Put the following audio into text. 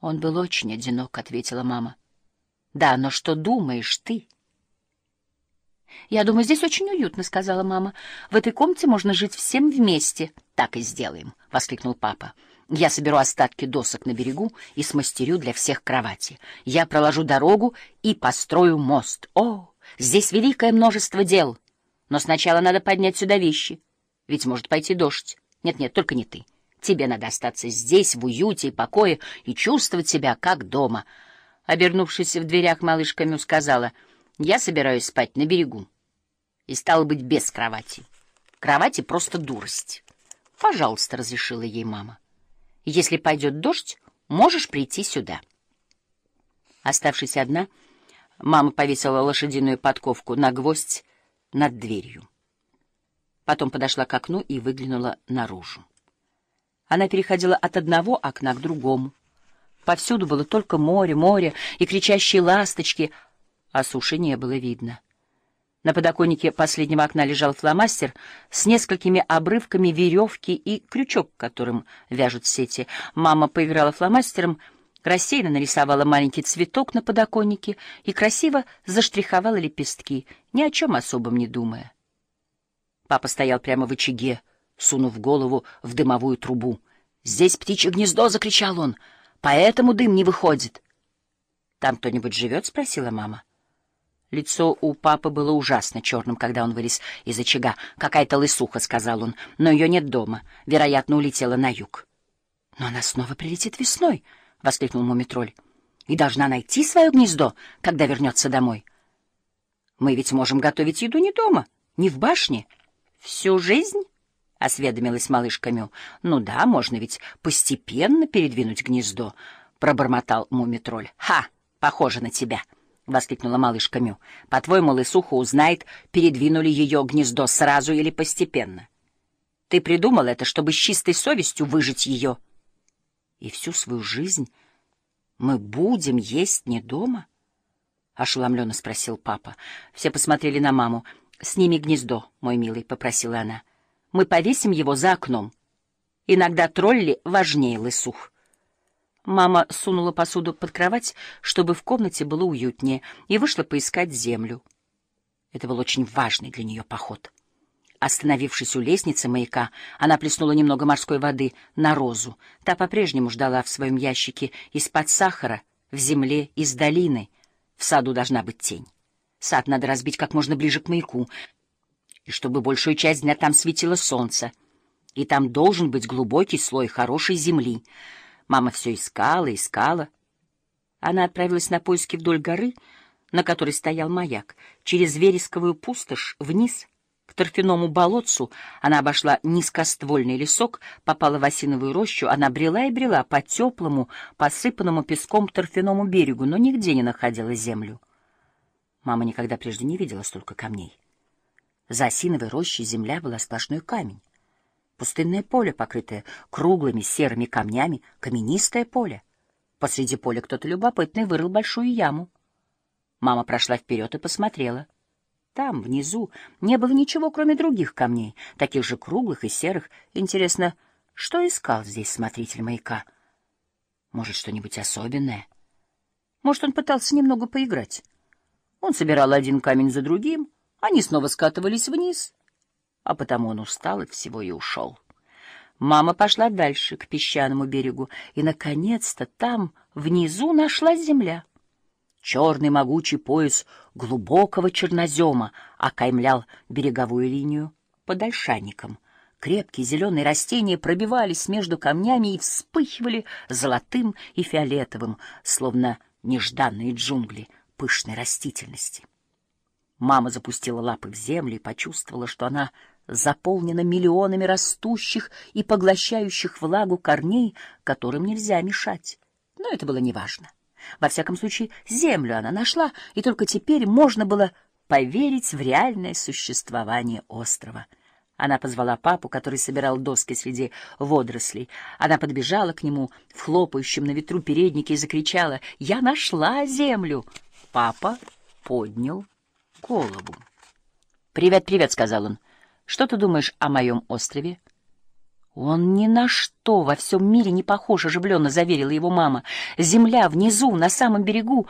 Он был очень одинок, — ответила мама. — Да, но что думаешь ты? — Я думаю, здесь очень уютно, — сказала мама. — В этой комнате можно жить всем вместе. — Так и сделаем, — воскликнул папа. — Я соберу остатки досок на берегу и смастерю для всех кровати. Я проложу дорогу и построю мост. О, здесь великое множество дел. Но сначала надо поднять сюда вещи, ведь может пойти дождь. Нет-нет, только не ты. Тебе надо остаться здесь, в уюте и покое, и чувствовать себя как дома. Обернувшись в дверях, малышка Мю сказала, «Я собираюсь спать на берегу». И стало быть без кровати. Кровати просто дурость. «Пожалуйста», — разрешила ей мама. «Если пойдет дождь, можешь прийти сюда». Оставшись одна, мама повесила лошадиную подковку на гвоздь над дверью. Потом подошла к окну и выглянула наружу. Она переходила от одного окна к другому. Повсюду было только море, море и кричащие ласточки, а суши не было видно. На подоконнике последнего окна лежал фломастер с несколькими обрывками веревки и крючок, которым вяжут сети. Мама поиграла фломастером, рассеянно нарисовала маленький цветок на подоконнике и красиво заштриховала лепестки, ни о чем особом не думая. Папа стоял прямо в очаге, сунув голову в дымовую трубу. «Здесь птичье гнездо!» — закричал он. «Поэтому дым не выходит». «Там кто-нибудь живет?» — спросила мама. Лицо у папы было ужасно черным, когда он вылез из очага. «Какая-то лысуха», — сказал он, — «но ее нет дома. Вероятно, улетела на юг». «Но она снова прилетит весной», — воскликнул Мумитроль, — «и должна найти свое гнездо, когда вернется домой». «Мы ведь можем готовить еду не дома, не в башне. Всю жизнь?» — осведомилась малышка Мю. — Ну да, можно ведь постепенно передвинуть гнездо, — пробормотал мумитроль. — Ха! Похоже на тебя! — воскликнула малышка Мю. — По-твоему, лысуха узнает, передвинули ее гнездо сразу или постепенно. Ты придумал это, чтобы с чистой совестью выжить ее. И всю свою жизнь мы будем есть не дома? — ошеломленно спросил папа. Все посмотрели на маму. — Сними гнездо, мой милый, — попросила она. — мы повесим его за окном. Иногда тролли важнее лысух. Мама сунула посуду под кровать, чтобы в комнате было уютнее, и вышла поискать землю. Это был очень важный для нее поход. Остановившись у лестницы маяка, она плеснула немного морской воды на розу. Та по-прежнему ждала в своем ящике из-под сахара, в земле, из долины. В саду должна быть тень. Сад надо разбить как можно ближе к маяку и чтобы большую часть дня там светило солнце, и там должен быть глубокий слой хорошей земли. Мама все искала, искала. Она отправилась на поиски вдоль горы, на которой стоял маяк, через вересковую пустошь, вниз, к торфяному болотцу. Она обошла низкоствольный лесок, попала в осиновую рощу, она брела и брела по теплому, посыпанному песком торфяному берегу, но нигде не находила землю. Мама никогда прежде не видела столько камней. За осиновой рощей земля была сплошной камень. Пустынное поле, покрытое круглыми серыми камнями, каменистое поле. Посреди поля кто-то любопытный вырыл большую яму. Мама прошла вперед и посмотрела. Там, внизу, не было ничего, кроме других камней, таких же круглых и серых. Интересно, что искал здесь смотритель маяка? Может, что-нибудь особенное? Может, он пытался немного поиграть? Он собирал один камень за другим — они снова скатывались вниз, а потому он устал от всего и ушел. Мама пошла дальше, к песчаному берегу, и, наконец-то, там, внизу, нашла земля. Черный могучий пояс глубокого чернозема окаймлял береговую линию под ольшаником. Крепкие зеленые растения пробивались между камнями и вспыхивали золотым и фиолетовым, словно нежданные джунгли пышной растительности. Мама запустила лапы в землю и почувствовала, что она заполнена миллионами растущих и поглощающих влагу корней, которым нельзя мешать. Но это было неважно. Во всяком случае, землю она нашла, и только теперь можно было поверить в реальное существование острова. Она позвала папу, который собирал доски среди водорослей. Она подбежала к нему в хлопающем на ветру переднике и закричала «Я нашла землю!» Папа поднял голову. «Привет, привет», — сказал он. «Что ты думаешь о моем острове?» «Он ни на что во всем мире не похож», — оживленно заверила его мама. «Земля внизу, на самом берегу,